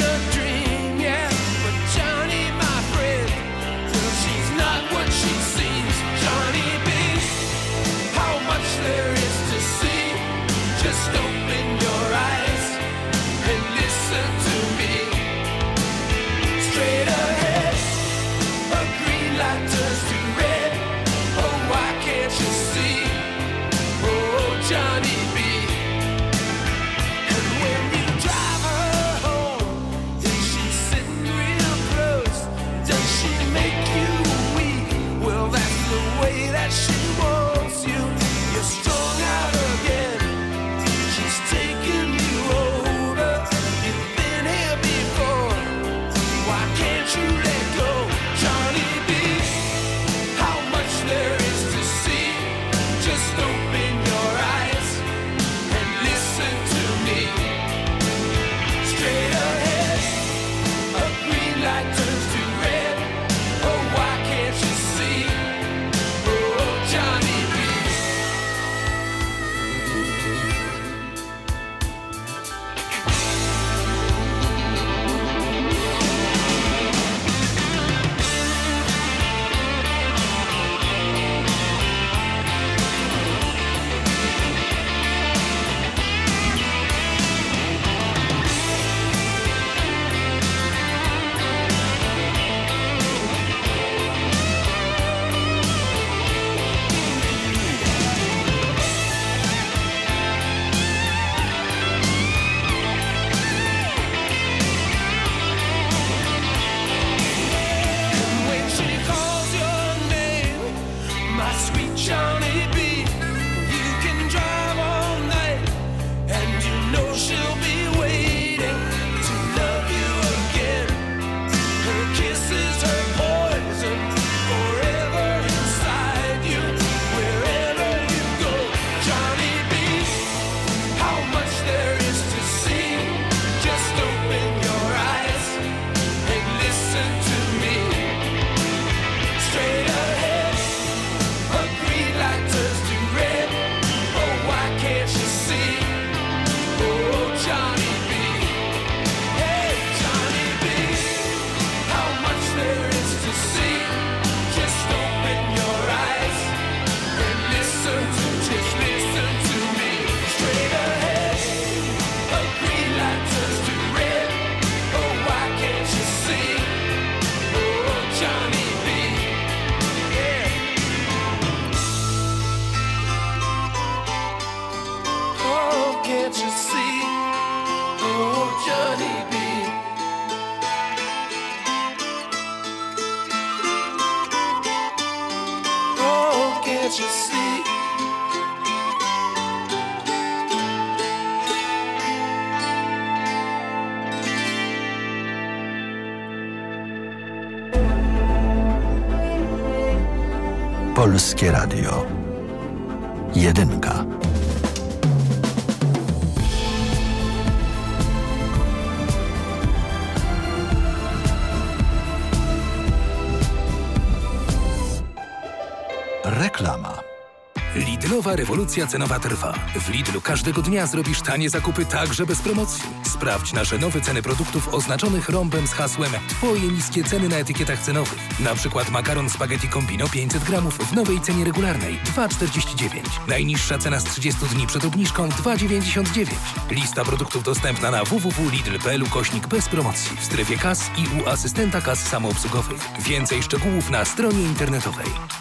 Polskie Radio. Jedynka. Reklama. Lidlowa rewolucja cenowa trwa. W Lidlu każdego dnia zrobisz tanie zakupy także bez promocji. Sprawdź nasze nowe ceny produktów oznaczonych rąbem z hasłem Twoje niskie ceny na etykietach cenowych. Na przykład makaron spaghetti combino 500 gramów w nowej cenie regularnej 2,49. Najniższa cena z 30 dni przed obniżką 2,99. Lista produktów dostępna na www.lidl.pl kośnik bez promocji w strefie kas i u asystenta kas samoobsługowych. Więcej szczegółów na stronie internetowej.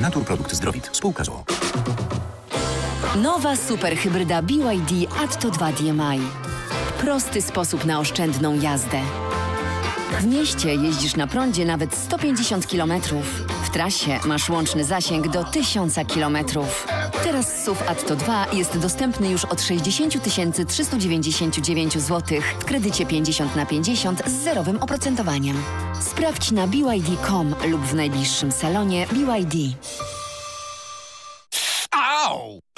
Naturprodukt Zdrowit. Spółka ZOO. Nowa superhybryda BYD Atto 2 DMI. Prosty sposób na oszczędną jazdę. W mieście jeździsz na prądzie nawet 150 km. W trasie masz łączny zasięg do 1000 km. Teraz SUV Atto 2 jest dostępny już od 60 399 zł w kredycie 50 na 50 z zerowym oprocentowaniem. Sprawdź na BYD.com lub w najbliższym salonie BYD.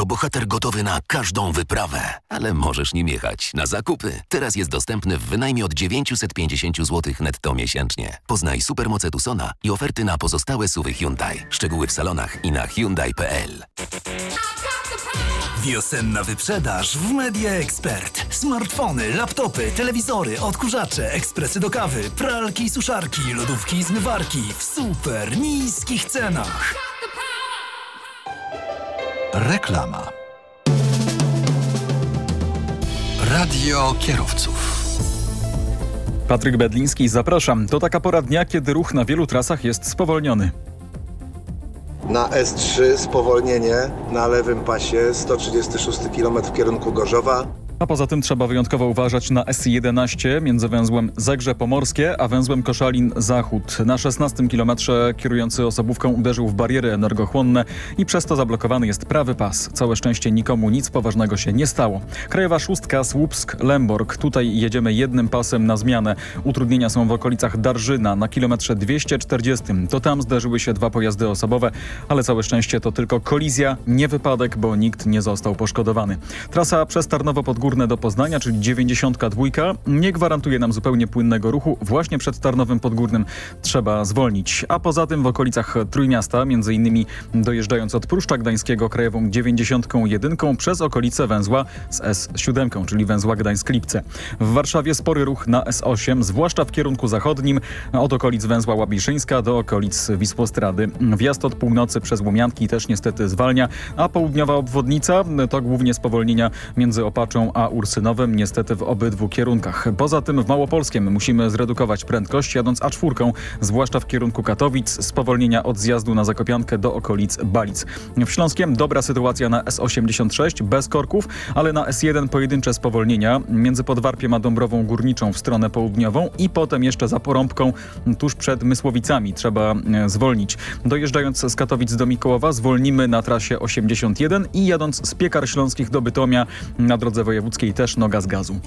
to bohater gotowy na każdą wyprawę. Ale możesz nim jechać na zakupy. Teraz jest dostępny w wynajmie od 950 zł netto miesięcznie. Poznaj supermoce Tucsona i oferty na pozostałe suwy Hyundai. Szczegóły w salonach i na Hyundai.pl. Wiosenna wyprzedaż w Media Expert. Smartfony, laptopy, telewizory, odkurzacze, ekspresy do kawy, pralki suszarki, lodówki i zmywarki w super niskich cenach. Reklama. Radio kierowców. Patryk Bedliński, zapraszam. To taka pora dnia, kiedy ruch na wielu trasach jest spowolniony. Na S3 spowolnienie na lewym pasie 136 km w kierunku Gorzowa. A poza tym trzeba wyjątkowo uważać na S11 między węzłem Zegrze Pomorskie a węzłem Koszalin Zachód. Na 16 kilometrze kierujący osobówką uderzył w bariery energochłonne i przez to zablokowany jest prawy pas. Całe szczęście nikomu nic poważnego się nie stało. Krajowa szóstka Słupsk-Lemborg. Tutaj jedziemy jednym pasem na zmianę. Utrudnienia są w okolicach Darżyna na kilometrze 240. To tam zderzyły się dwa pojazdy osobowe, ale całe szczęście to tylko kolizja, nie wypadek, bo nikt nie został poszkodowany. Trasa przez Tarnowo pod Górne do Poznania, czyli 92, nie gwarantuje nam zupełnie płynnego ruchu. Właśnie przed Tarnowem Podgórnym trzeba zwolnić. A poza tym w okolicach Trójmiasta, między innymi dojeżdżając od Pruszcza Gdańskiego krajową 91 przez okolice węzła z S7, czyli węzła Gdańsk-Lipce. W Warszawie spory ruch na S8, zwłaszcza w kierunku zachodnim, od okolic węzła Łabiszyńska do okolic Wisłostrady. Wjazd od północy przez Łomianki też niestety zwalnia, a południowa obwodnica to głównie spowolnienia między Opaczą a Ursynowem, niestety w obydwu kierunkach. Poza tym w Małopolskiem musimy zredukować prędkość jadąc A4, zwłaszcza w kierunku Katowic, spowolnienia od zjazdu na Zakopiankę do okolic Balic. W Śląskiem dobra sytuacja na S86 bez korków, ale na S1 pojedyncze spowolnienia między Podwarpiem a Dąbrową Górniczą w stronę południową i potem jeszcze za Porąbką tuż przed Mysłowicami trzeba e, zwolnić. Dojeżdżając z Katowic do Mikołowa zwolnimy na trasie 81 i jadąc z Piekar Śląskich do Bytomia na drodze wojewódzkiej Łódzkiej też noga z gazu.